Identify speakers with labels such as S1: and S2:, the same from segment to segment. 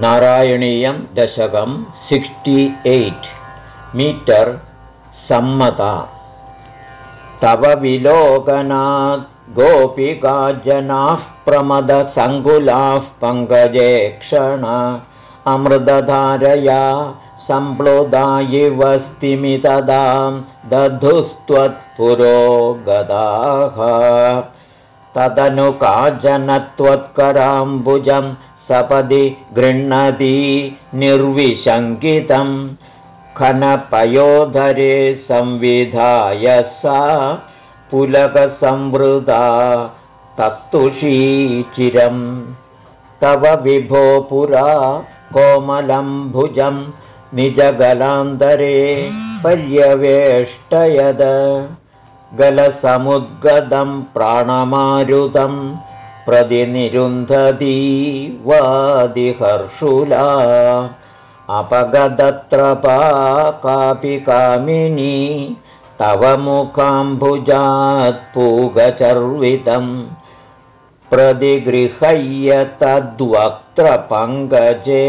S1: नारायणीयं दशकं sixty eight metre सम्मता। तव विलोकनात् गोपिका जनाः प्रमदसङ्कुलाः पङ्कजे क्षण अमृतधारया सम्प्लुदा इव स्तिमितदां दधुस्त्वत्पुरो गदाः तदनु काजनत्वत्कराम्बुजं सपदि गृह्णती निर्विशङ्कितं। खनपयोधरे संविधाय सा पुलकसंवृता तत्तुषीचिरम् तव विभो पुरा कोमलं भुजं निजगलान्तरे पर्यवेष्टयद। गलसमुद्गतं प्राणमारुतं प्रतिनिरुन्धती वादिहर्षुला अपगदत्रपा कापि कामिनी तव मुखाम्भुजात्पूगचर्वितं प्रतिगृह्य तद्वक्त्रपङ्कजे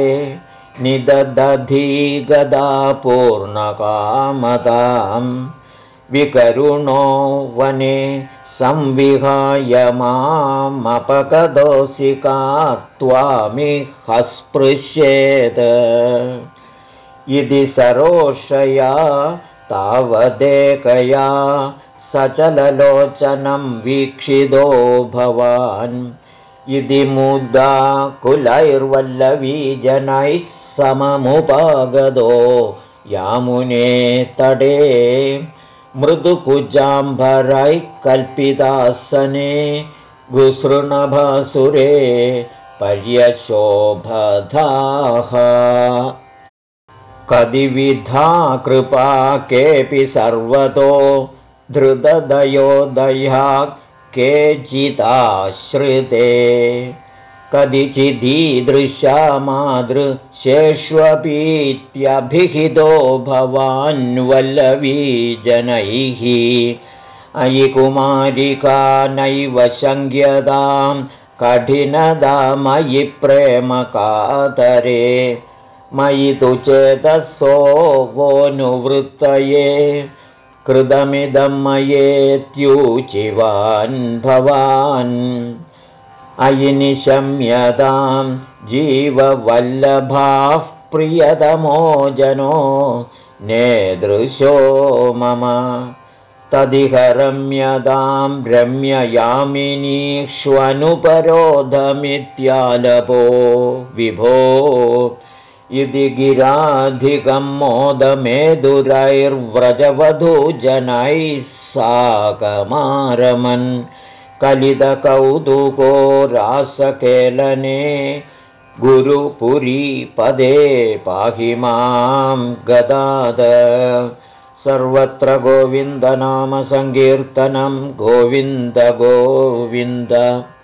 S1: निदधि गदा विकरुणो वने संविहाय मामपकदोषिका त्वामिहस्पृश्येत् इति सरोषया तावदेकया सचललोचनं वीक्षितो भवान्। इति मुदा कुलैर्वल्लवीजनैः सममुपागतो यामुने तडे मृदुकुजाम्भरैः कल्पितासने गुसृणभासुरे पर्यशोभधाः। कदिविधा कृपा केऽपि सर्वतो धृतदयोदया केचिदाश्रिते कदिचिदीदृशा मादृशेष्वपीत्यभिहितो भवान्वल्लवीजनैः। अयि कुमारिका नैव शङ्क्यतां कठिनदा मयि प्रेमकातरे मयि तु चेतसो वोऽनुवृत्तये कृतमिदं मयेत्यूचिवान् भवान् अयि निशम्यतां जीववल्लभाः प्रियतमो जनो नेदृशो मम तदिहरम्यतां रम्ययामिनीष्वनुपरोधमित्यालपो विभो इति गिराधिकं मोदमेदुरैर्व्रजवधूजनैः साकमारमन् कलितकौतुको रासकेलने गुरुपुरीपदे पाहि मां गदाद। सर्वत्र गोविन्दनामसङ्कीर्तनं गोविन्द गोविन्द